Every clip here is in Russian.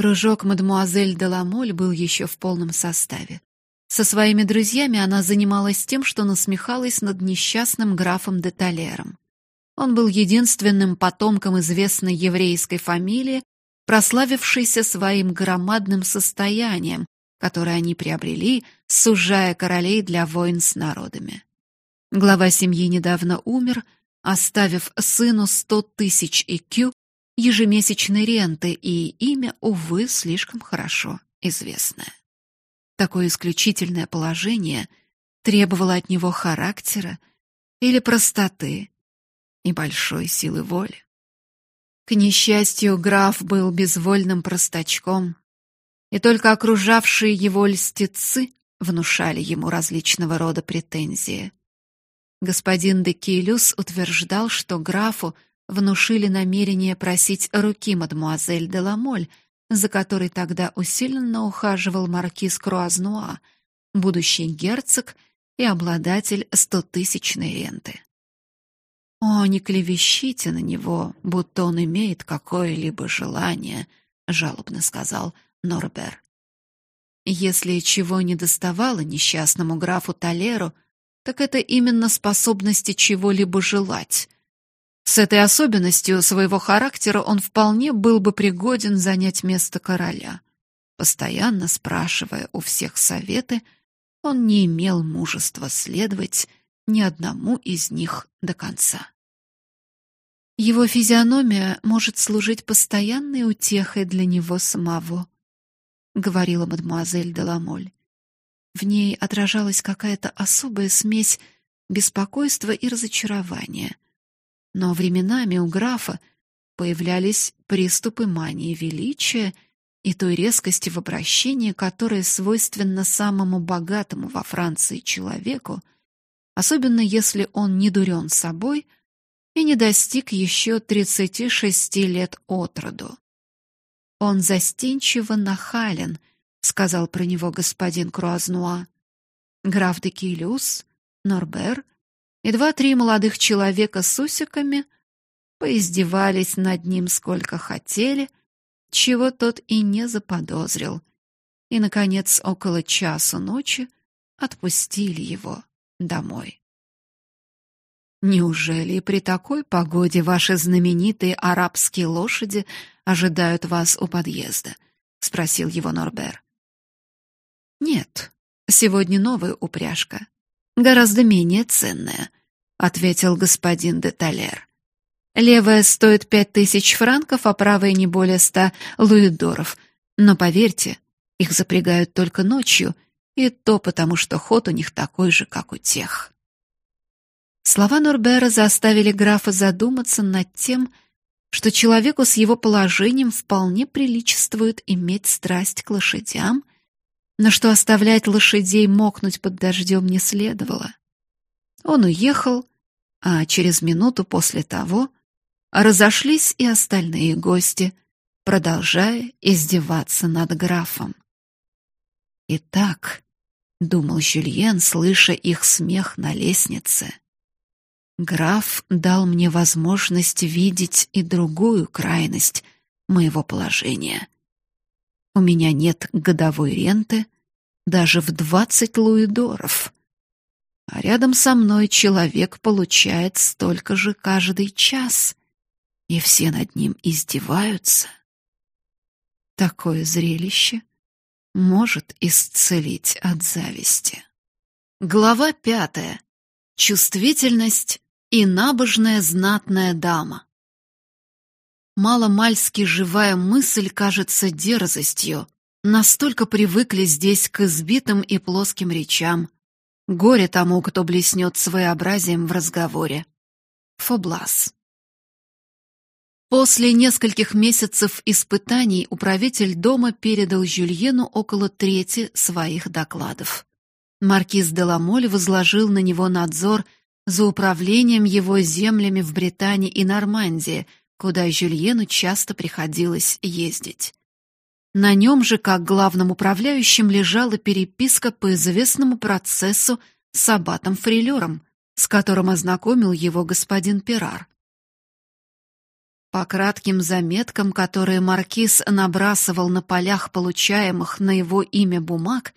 Кружок мадемуазель де Ламоль был еще в полном составе. Со своими друзьями она занималась тем, что насмехалась над несчастным графом де Талером. Он был единственным потомком известной еврейской фамилии, прославившейся своим громадным состоянием, которое они приобрели, сужая королей для войн с народами. Глава семьи недавно умер, оставив сыну сто тысяч икю ежемесячной ренты и имя, увы, слишком хорошо известное. Такое исключительное положение требовало от него характера или простоты и большой силы воли. К несчастью, граф был безвольным простачком, и только окружавшие его льстецы внушали ему различного рода претензии. Господин де Килюс утверждал, что графу внушили намерение просить руки мадемуазель де Ламоль, за которой тогда усиленно ухаживал маркиз Круазнуа, будущий герцог и обладатель стотысячной ренты. О, не клевещите на него, будто он имеет какое-либо желание, жалобно сказал Норбер. Если чего не доставало несчастному графу Талеру, так это именно способности чего-либо желать. С этой особенностью своего характера он вполне был бы пригоден занять место короля. Постоянно спрашивая у всех советы, он не имел мужества следовать ни одному из них до конца. Его физиономия может служить постоянной утехой для него самого, говорила мадемуазель де Ламоль. В ней отражалась какая-то особая смесь беспокойства и разочарования — но временами у графа появлялись приступы мании величия и той резкости в обращении, которая свойственна самому богатому во Франции человеку, особенно если он не дурен собой и не достиг еще 36 лет от роду. Он застенчиво нахален, сказал про него господин Круазнуа. Граф де Килюс, Норбер и два-три молодых человека с усиками поиздевались над ним сколько хотели, чего тот и не заподозрил. И наконец, около часу ночи отпустили его домой. Неужели при такой погоде ваши знаменитые арабские лошади ожидают вас у подъезда? спросил его Норбер. Нет, сегодня новая упряжка гораздо менее ценная, ответил господин де Талер. Левая стоит пять тысяч франков, а правая не более ста луидоров. Но поверьте, их запрягают только ночью, и то потому, что ход у них такой же, как у тех. Слова Норбера заставили графа задуматься над тем, что человеку с его положением вполне приличествует иметь страсть к лошадям но что оставлять лошадей мокнуть под дождем не следовало. Он уехал, а через минуту после того разошлись и остальные гости, продолжая издеваться над графом. Итак, думал Жюльен, слыша их смех на лестнице. Граф дал мне возможность видеть и другую крайность моего положения. У меня нет годовой ренты, даже в двадцать луидоров. А рядом со мной человек получает столько же каждый час, и все над ним издеваются. Такое зрелище может исцелить от зависти. Глава пятая. Чувствительность и набожная знатная дама. Маломальски живая мысль кажется дерзостью, Настолько привыкли здесь к избитым и плоским речам. Горе тому, кто блеснет своеобразием в разговоре. Фоблас. После нескольких месяцев испытаний управитель дома передал Жюльену около трети своих докладов. Маркиз де Ламоль возложил на него надзор за управлением его землями в Британии и Нормандии, куда Жюльену часто приходилось ездить. На нем же, как главным управляющим, лежала переписка по известному процессу с аббатом Фрилером, с которым ознакомил его господин Пирар. По кратким заметкам, которые маркиз набрасывал на полях получаемых на его имя бумаг,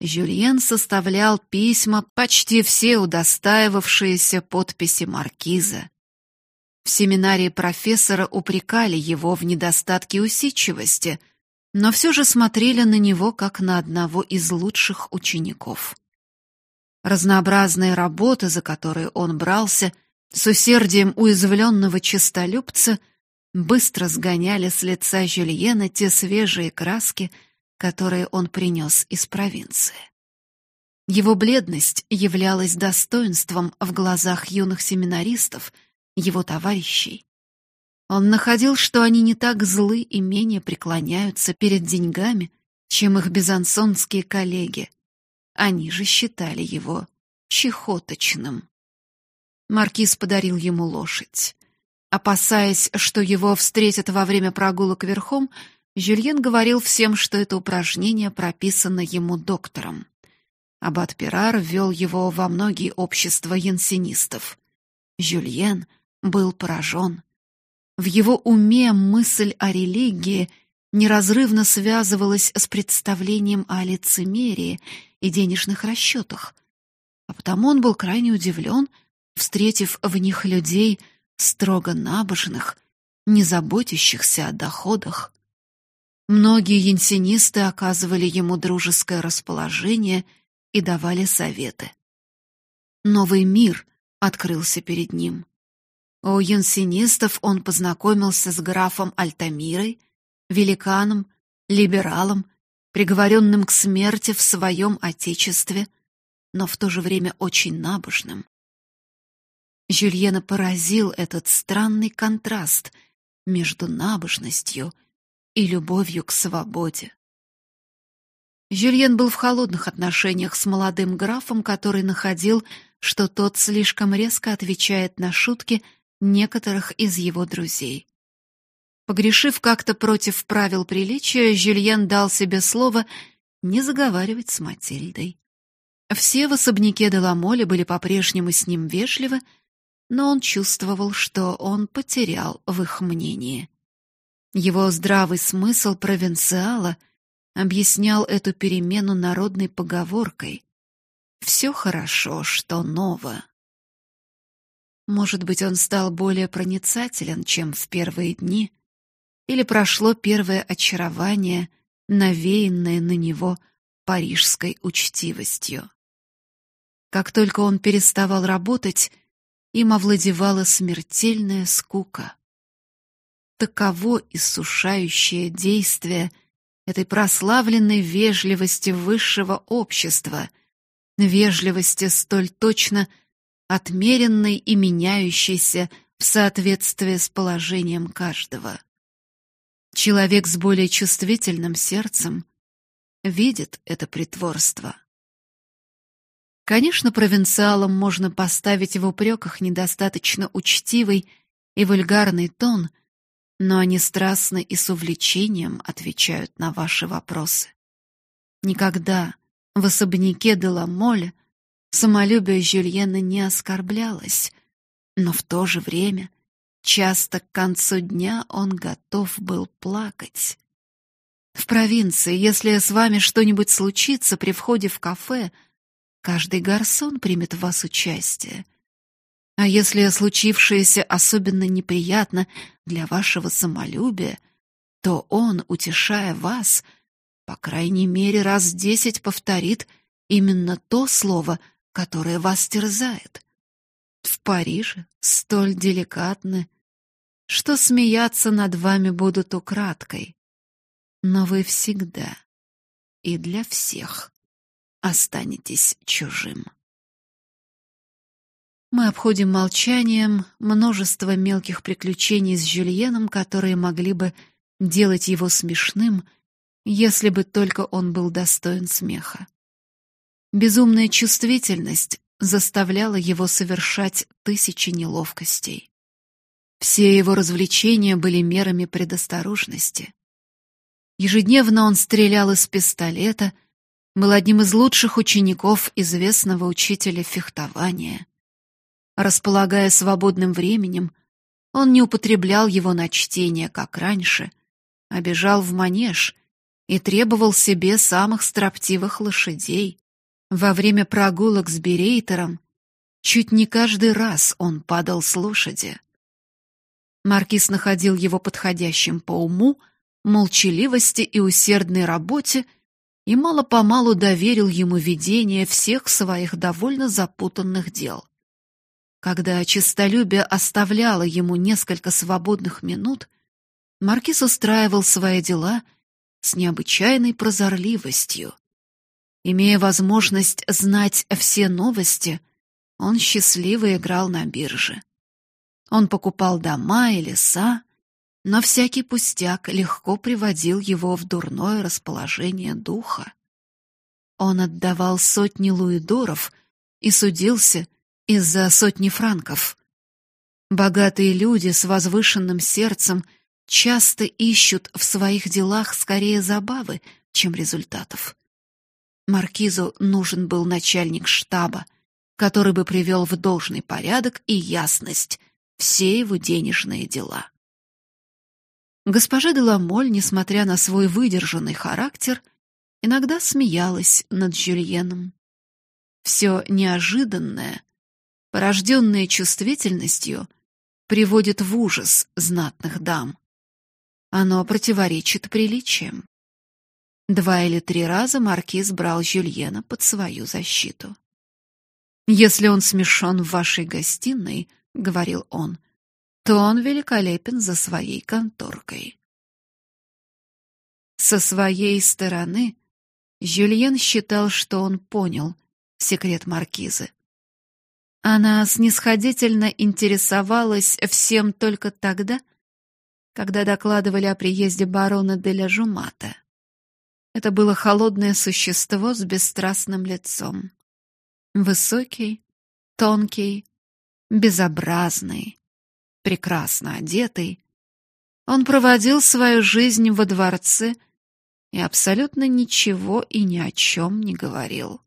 Жюльен составлял письма, почти все удостаивавшиеся подписи маркиза. В семинарии профессора упрекали его в недостатке усидчивости, но все же смотрели на него как на одного из лучших учеников. Разнообразные работы, за которые он брался, с усердием уязвленного честолюбца, быстро сгоняли с лица Жюльена те свежие краски, которые он принес из провинции. Его бледность являлась достоинством в глазах юных семинаристов, его товарищей. Он находил, что они не так злы и менее преклоняются перед деньгами, чем их безансонские коллеги. Они же считали его чехоточным. Маркиз подарил ему лошадь. Опасаясь, что его встретят во время прогулок верхом, Жюльен говорил всем, что это упражнение прописано ему доктором. Аббат Пирар ввел его во многие общества янсенистов. Жюльен был поражен. В его уме мысль о религии неразрывно связывалась с представлением о лицемерии и денежных расчетах, а потому он был крайне удивлен, встретив в них людей строго набожных, не заботящихся о доходах. Многие янсенисты оказывали ему дружеское расположение и давали советы. Новый мир открылся перед ним. У янсенистов он познакомился с графом Альтамирой, великаном, либералом, приговоренным к смерти в своем отечестве, но в то же время очень набожным. Жюльена поразил этот странный контраст между набожностью и любовью к свободе. Жюльен был в холодных отношениях с молодым графом, который находил, что тот слишком резко отвечает на шутки некоторых из его друзей. Погрешив как-то против правил приличия, Жюльен дал себе слово не заговаривать с Матильдой. Все в особняке Деламоле были по-прежнему с ним вежливы, но он чувствовал, что он потерял в их мнении. Его здравый смысл провинциала объяснял эту перемену народной поговоркой: «Все хорошо, что ново». Может быть, он стал более проницателен, чем в первые дни, или прошло первое очарование, навеянное на него парижской учтивостью. Как только он переставал работать, им овладевала смертельная скука таково иссушающее действие этой прославленной вежливости высшего общества, вежливости столь точно отмеренной и меняющейся в соответствии с положением каждого. Человек с более чувствительным сердцем видит это притворство. Конечно, провинциалам можно поставить в упреках недостаточно учтивый и вульгарный тон — но они страстно и с увлечением отвечают на ваши вопросы. Никогда в особняке де Ламоль самолюбие Жюльена не оскорблялось, но в то же время часто к концу дня он готов был плакать. В провинции, если с вами что-нибудь случится при входе в кафе, каждый гарсон примет в вас участие — а если случившееся особенно неприятно для вашего самолюбия, то он, утешая вас, по крайней мере раз десять повторит именно то слово, которое вас терзает. В Париже столь деликатны, что смеяться над вами будут украдкой. Но вы всегда и для всех останетесь чужим. Мы обходим молчанием множество мелких приключений с Жюльеном, которые могли бы делать его смешным, если бы только он был достоин смеха. Безумная чувствительность заставляла его совершать тысячи неловкостей. Все его развлечения были мерами предосторожности. Ежедневно он стрелял из пистолета, был одним из лучших учеников известного учителя фехтования. Располагая свободным временем, Он не употреблял его на чтение, как раньше, а бежал в манеж и требовал себе самых строптивых лошадей. Во время прогулок с Берейтером чуть не каждый раз он падал с лошади. Маркиз находил его подходящим по уму, молчаливости и усердной работе и мало-помалу доверил ему ведение всех своих довольно запутанных дел. Когда честолюбие оставляло ему несколько свободных минут, маркиз устраивал свои дела с необычайной прозорливостью. Имея возможность знать все новости, он счастливо играл на бирже. Он покупал дома и леса, но всякий пустяк легко приводил его в дурное расположение духа. Он отдавал сотни луидоров и судился из-за сотни франков. Богатые люди с возвышенным сердцем часто ищут в своих делах скорее забавы, чем результатов. Маркизу нужен был начальник штаба, который бы привел в должный порядок и ясность все его денежные дела. Госпожа де Ламоль, несмотря на свой выдержанный характер, иногда смеялась над Жюльеном. Все неожиданное, порожденное чувствительностью, приводит в ужас знатных дам. Оно противоречит приличиям. Два или три раза маркиз брал Жюльена под свою защиту. «Если он смешон в вашей гостиной, — говорил он, то он великолепен за своей конторкой. Со своей стороны Жюльен считал, что он понял секрет маркизы. Она снисходительно интересовалась всем только тогда, когда докладывали о приезде барона де ля Жумата. Это было холодное существо с бесстрастным лицом. Высокий, тонкий, безобразный, прекрасно одетый, он проводил свою жизнь во дворце и абсолютно ничего и ни о чем не говорил.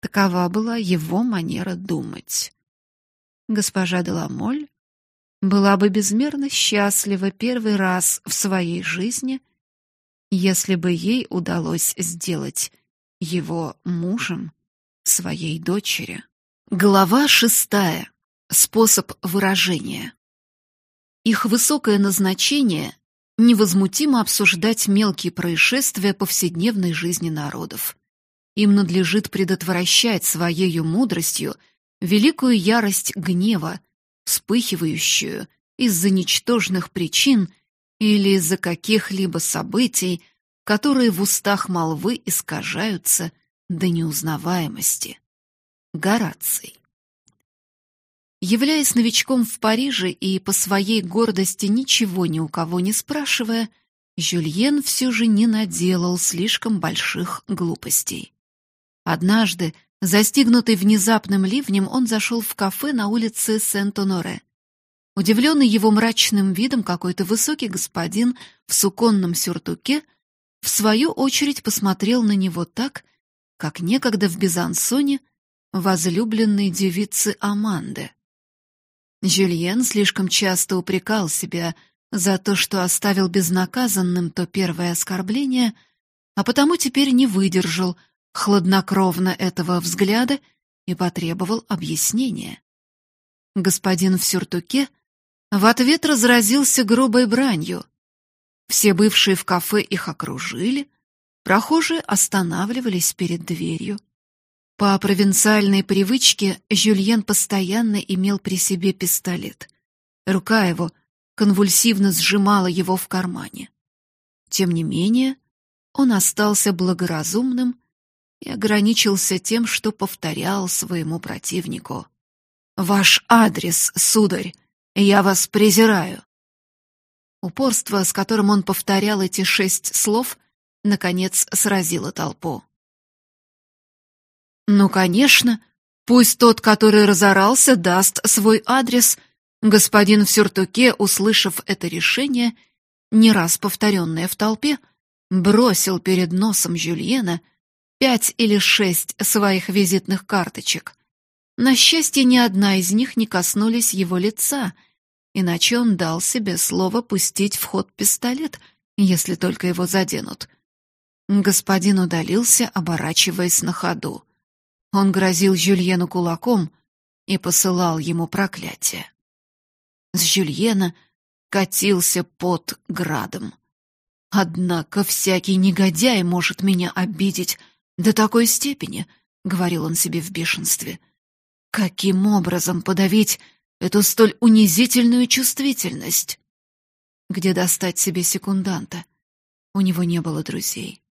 Такова была его манера думать. Госпожа Деламоль была бы безмерно счастлива первый раз в своей жизни, если бы ей удалось сделать его мужем своей дочери. Глава шестая. Способ выражения. Их высокое назначение — невозмутимо обсуждать мелкие происшествия повседневной жизни народов. Им надлежит предотвращать своею мудростью великую ярость гнева, вспыхивающую из-за ничтожных причин или из-за каких-либо событий, которые в устах молвы искажаются до неузнаваемости. Гораций Являясь новичком в Париже и по своей гордости ничего ни у кого не спрашивая, Жюльен все же не наделал слишком больших глупостей. Однажды, застигнутый внезапным ливнем, он зашел в кафе на улице Сент-Оноре. Удивленный его мрачным видом, какой-то высокий господин в суконном сюртуке в свою очередь посмотрел на него так, как некогда в Безансоне возлюбленной девицы Аманды. Жюльен слишком часто упрекал себя за то, что оставил безнаказанным то первое оскорбление, а потому теперь не выдержал хладнокровно этого взгляда и потребовал объяснения. Господин в сюртуке в ответ разразился грубой бранью. Все бывшие в кафе их окружили, прохожие останавливались перед дверью. По провинциальной привычке Жюльен постоянно имел при себе пистолет. Рука его конвульсивно сжимала его в кармане. Тем не менее, он остался благоразумным и ограничился тем, что повторял своему противнику: "Ваш адрес, сударь, я вас презираю". Упорство, с которым он повторял эти шесть слов, наконец сразило толпу. Ну, конечно, пусть тот, который разорался, даст свой адрес. Господин в сюртуке, услышав это решение, не раз повторенное в толпе, бросил перед носом Жюльена пять или шесть своих визитных карточек. На счастье, ни одна из них не коснулись его лица, иначе он дал себе слово пустить в ход пистолет, если только его заденут. Господин удалился, оборачиваясь на ходу. Он грозил Жюльену кулаком и посылал ему проклятие. С Жюльена катился под градом. Однако всякий негодяй может меня обидеть до такой степени, говорил он себе в бешенстве. Каким образом подавить эту столь унизительную чувствительность? Где достать себе секунданта? У него не было друзей.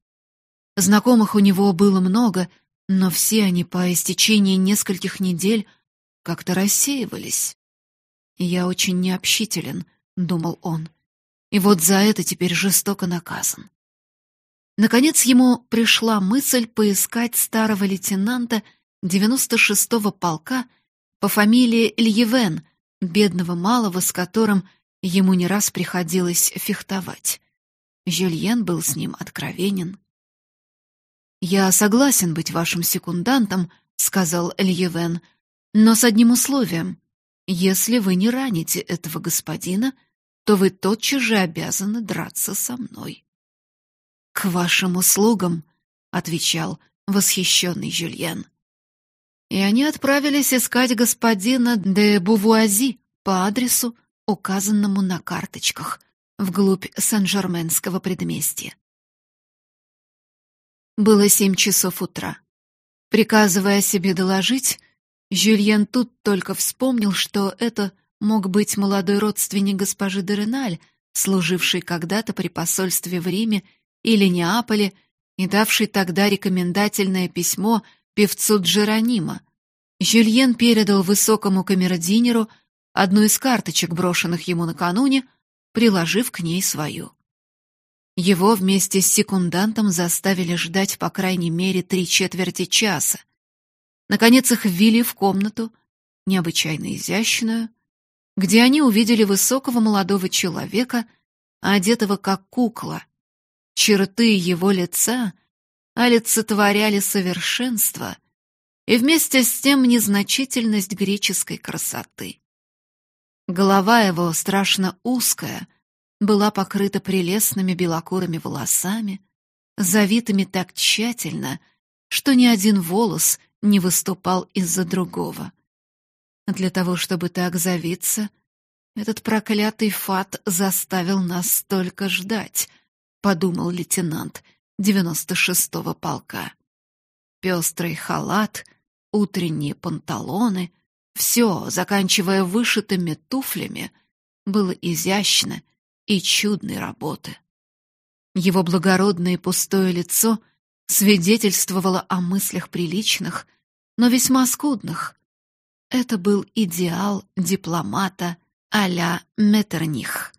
Знакомых у него было много, но все они по истечении нескольких недель как-то рассеивались. «Я очень необщителен», — думал он, — «и вот за это теперь жестоко наказан». Наконец ему пришла мысль поискать старого лейтенанта 96-го полка по фамилии Льевен, бедного малого, с которым ему не раз приходилось фехтовать. Жюльен был с ним откровенен. «Я согласен быть вашим секундантом», — сказал Льевен, «но с одним условием. Если вы не раните этого господина, то вы тотчас же обязаны драться со мной». «К вашим услугам», — отвечал восхищенный Жюльен. И они отправились искать господина де Бувуази по адресу, указанному на карточках, вглубь Сен-Жерменского предместья. Было семь часов утра. Приказывая себе доложить, Жюльен тут только вспомнил, что это мог быть молодой родственник госпожи де Реналь, служивший когда-то при посольстве в Риме или Неаполе и давший тогда рекомендательное письмо певцу Джеронима. Жюльен передал высокому камердинеру одну из карточек, брошенных ему накануне, приложив к ней свою. Его вместе с секундантом заставили ждать по крайней мере три четверти часа. Наконец их ввели в комнату, необычайно изящную, где они увидели высокого молодого человека, одетого как кукла. Черты его лица олицетворяли совершенство и вместе с тем незначительность греческой красоты. Голова его страшно узкая, была покрыта прелестными белокурыми волосами, завитыми так тщательно, что ни один волос не выступал из-за другого. Для того, чтобы так завиться, этот проклятый фат заставил нас столько ждать, подумал лейтенант 96-го полка. Пестрый халат, утренние панталоны, все, заканчивая вышитыми туфлями, было изящно и чудной работы. Его благородное пустое лицо свидетельствовало о мыслях приличных, но весьма скудных. Это был идеал дипломата а-ля Меттерних.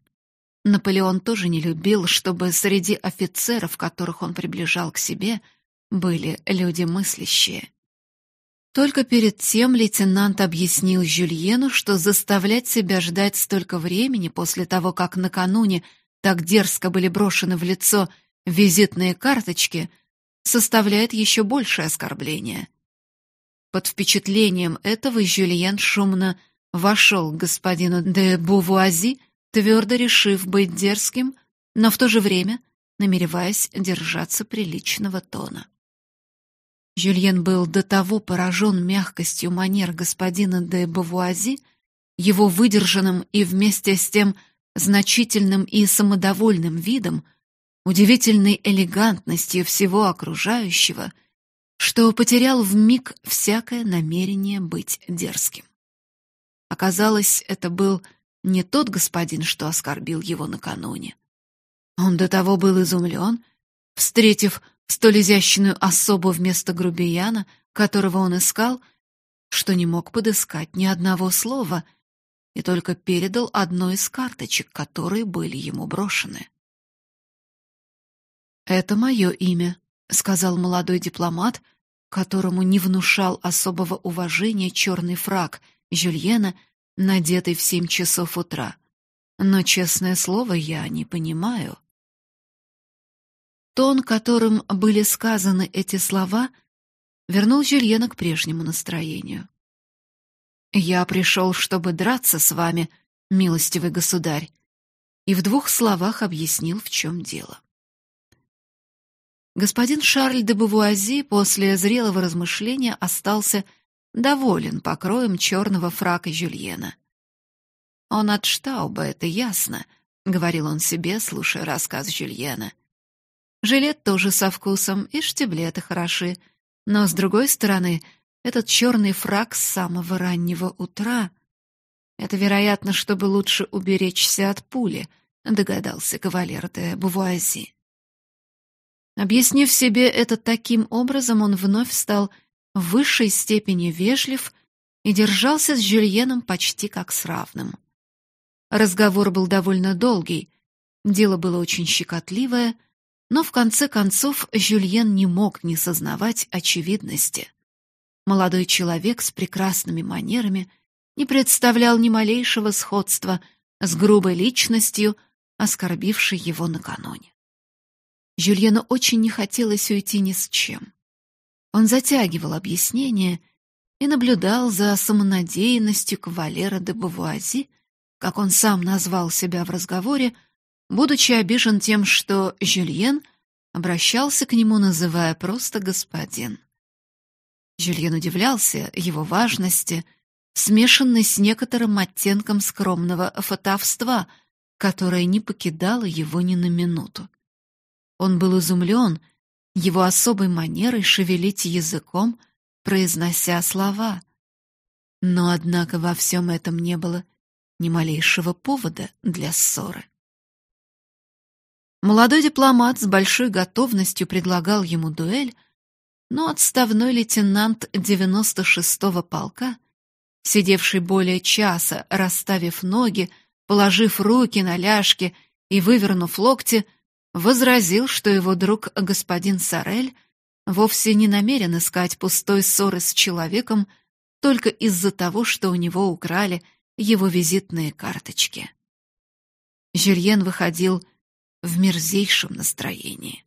Наполеон тоже не любил, чтобы среди офицеров, которых он приближал к себе, были люди мыслящие. Только перед тем лейтенант объяснил Жюльену, что заставлять себя ждать столько времени после того, как накануне так дерзко были брошены в лицо визитные карточки, составляет еще большее оскорбление. Под впечатлением этого Жюльен шумно вошел к господину де Бувуази, твердо решив быть дерзким, но в то же время намереваясь держаться приличного тона. Жюльен был до того поражен мягкостью манер господина де Бавуази, его выдержанным и вместе с тем значительным и самодовольным видом, удивительной элегантностью всего окружающего, что потерял в миг всякое намерение быть дерзким. Оказалось, это был не тот господин, что оскорбил его накануне. Он до того был изумлен, встретив столь изящную особу вместо грубияна, которого он искал, что не мог подыскать ни одного слова и только передал одну из карточек, которые были ему брошены. «Это мое имя», — сказал молодой дипломат, которому не внушал особого уважения черный фраг Жюльена, надетый в семь часов утра. «Но, честное слово, я не понимаю». Тон, которым были сказаны эти слова, вернул Жюльена к прежнему настроению. «Я пришел, чтобы драться с вами, милостивый государь, и в двух словах объяснил, в чем дело. Господин Шарль де Бувуази после зрелого размышления остался доволен покроем черного фрака Жюльена. Он от Штауба, это ясно, говорил он себе, слушая рассказ Жюльена. Жилет тоже со вкусом, и штиблеты хороши, но с другой стороны, этот черный фрак с самого раннего утра это, вероятно, чтобы лучше уберечься от пули, догадался кавалер де Бувуази. Объяснив себе это таким образом, он вновь стал в высшей степени вежлив и держался с Жюльеном почти как с равным. Разговор был довольно долгий, дело было очень щекотливое, но в конце концов Жюльен не мог не сознавать очевидности. Молодой человек с прекрасными манерами не представлял ни малейшего сходства с грубой личностью, оскорбившей его накануне. Жюльену очень не хотелось уйти ни с чем. Он затягивал объяснение и наблюдал за самонадеянностью кавалера де Бавуази, как он сам назвал себя в разговоре, будучи обижен тем, что Жюльен обращался к нему, называя просто господин. Жюльен удивлялся его важности, смешанной с некоторым оттенком скромного фатовства, которое не покидало его ни на минуту. Он был изумлен его особой манерой шевелить языком, произнося слова. Но, однако, во всем этом не было ни малейшего повода для ссоры. Молодой дипломат с большой готовностью предлагал ему дуэль, но отставной лейтенант 96-го полка, сидевший более часа, расставив ноги, положив руки на ляжки и вывернув локти, возразил, что его друг господин Сарель вовсе не намерен искать пустой ссоры с человеком только из-за того, что у него украли его визитные карточки. Жюльен выходил в мерзейшем настроении.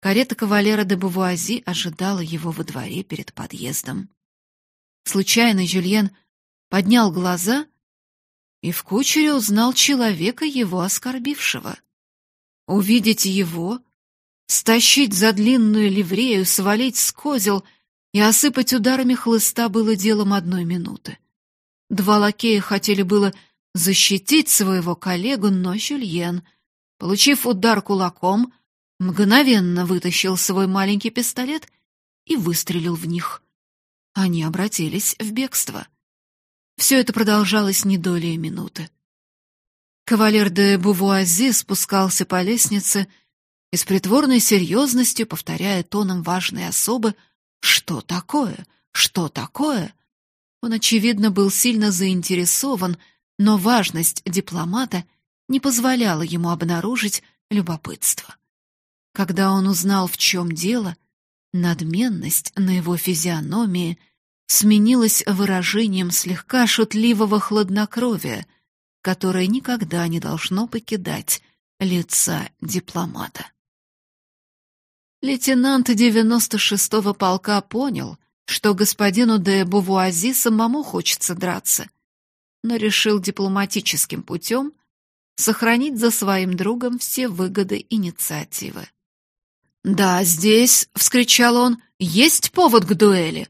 Карета кавалера де Бувуази ожидала его во дворе перед подъездом. Случайно Жюльен поднял глаза и в кучере узнал человека, его оскорбившего. Увидеть его, стащить за длинную ливрею, свалить с козел и осыпать ударами хлыста было делом одной минуты. Два лакея хотели было защитить своего коллегу, но Жюльен, получив удар кулаком, мгновенно вытащил свой маленький пистолет и выстрелил в них. Они обратились в бегство. Все это продолжалось не долей минуты. Кавалер де Бувуази спускался по лестнице и с притворной серьезностью, повторяя тоном важной особы «Что такое? Что такое?». Он, очевидно, был сильно заинтересован, но важность дипломата не позволяла ему обнаружить любопытство. Когда он узнал, в чем дело, надменность на его физиономии сменилась выражением слегка шутливого хладнокровия — которое никогда не должно покидать лица дипломата. Лейтенант 96-го полка понял, что господину де Бувуази самому хочется драться, но решил дипломатическим путем сохранить за своим другом все выгоды инициативы. «Да, здесь», — вскричал он, — «есть повод к дуэли».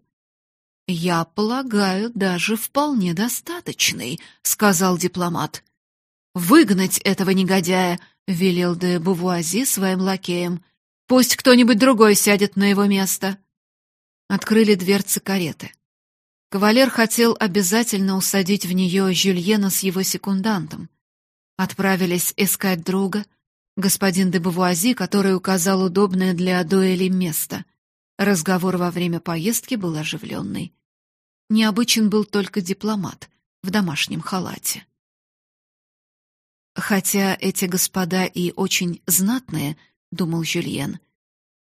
«Я полагаю, даже вполне достаточный», — сказал дипломат. «Выгнать этого негодяя», — велел де Бувуази своим лакеям. «Пусть кто-нибудь другой сядет на его место». Открыли дверцы кареты. Кавалер хотел обязательно усадить в нее Жюльена с его секундантом. Отправились искать друга, господин де Бувуази, который указал удобное для дуэли место — Разговор во время поездки был оживленный. Необычен был только дипломат в домашнем халате. Хотя эти господа и очень знатные, думал Жюльен,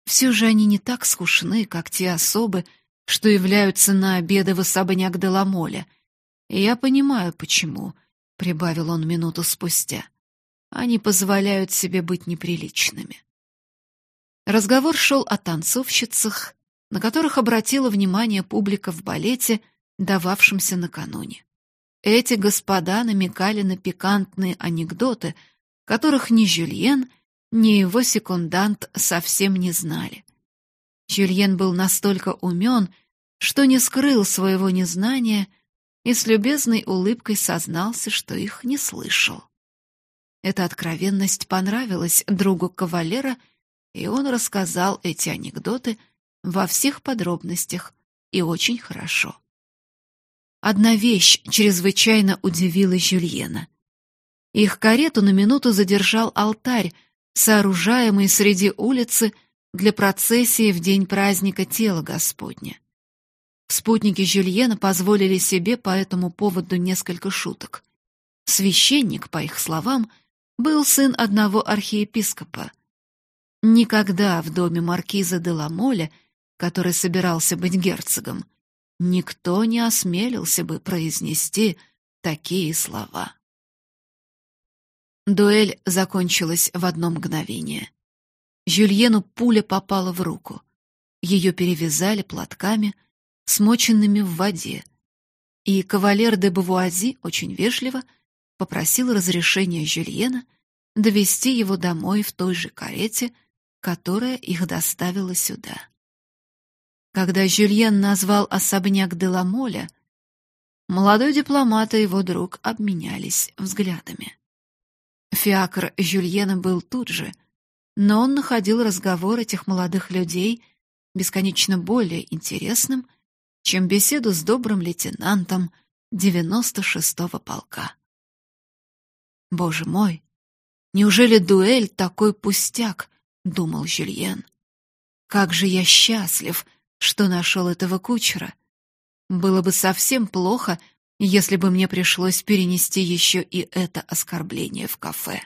все же они не так скучны, как те особы, что являются на обеды в особняк Деламоля. И я понимаю, почему, прибавил он минуту спустя. Они позволяют себе быть неприличными. Разговор шел о танцовщицах, на которых обратила внимание публика в балете, дававшемся накануне. эти господа намекали на пикантные анекдоты, которых ни Жюльен, ни его секундант совсем не знали. Жюльен был настолько умен, что не скрыл своего незнания и с любезной улыбкой сознался, что их не слышал. Эта откровенность понравилась другу кавалера, и он рассказал эти анекдоты во всех подробностях и очень хорошо. Одна вещь чрезвычайно удивила Жюльена. Их карету на минуту задержал алтарь, сооружаемый среди улицы для процессии в день праздника тела Господня. Спутники Жюльена позволили себе по этому поводу несколько шуток. Священник, по их словам, был сын одного архиепископа. Никогда в доме маркиза де Ламоля, который собирался быть герцогом, никто не осмелился бы произнести такие слова. Дуэль закончилась в одно мгновение. Жюльену пуля попала в руку. Ее перевязали платками, смоченными в воде. И кавалер де Бавуази очень вежливо попросил разрешения Жюльена довести его домой в той же карете, которая их доставила сюда. Когда Жюльен назвал особняк Деламоля, молодой дипломат и его друг обменялись взглядами. Фиакр Жюльена был тут же, но он находил разговор этих молодых людей бесконечно более интересным, чем беседу с добрым лейтенантом 96-го полка. Боже мой, неужели дуэль такой пустяк, думал Жюльен. Как же я счастлив, что нашел этого кучера. Было бы совсем плохо, если бы мне пришлось перенести еще и это оскорбление в кафе.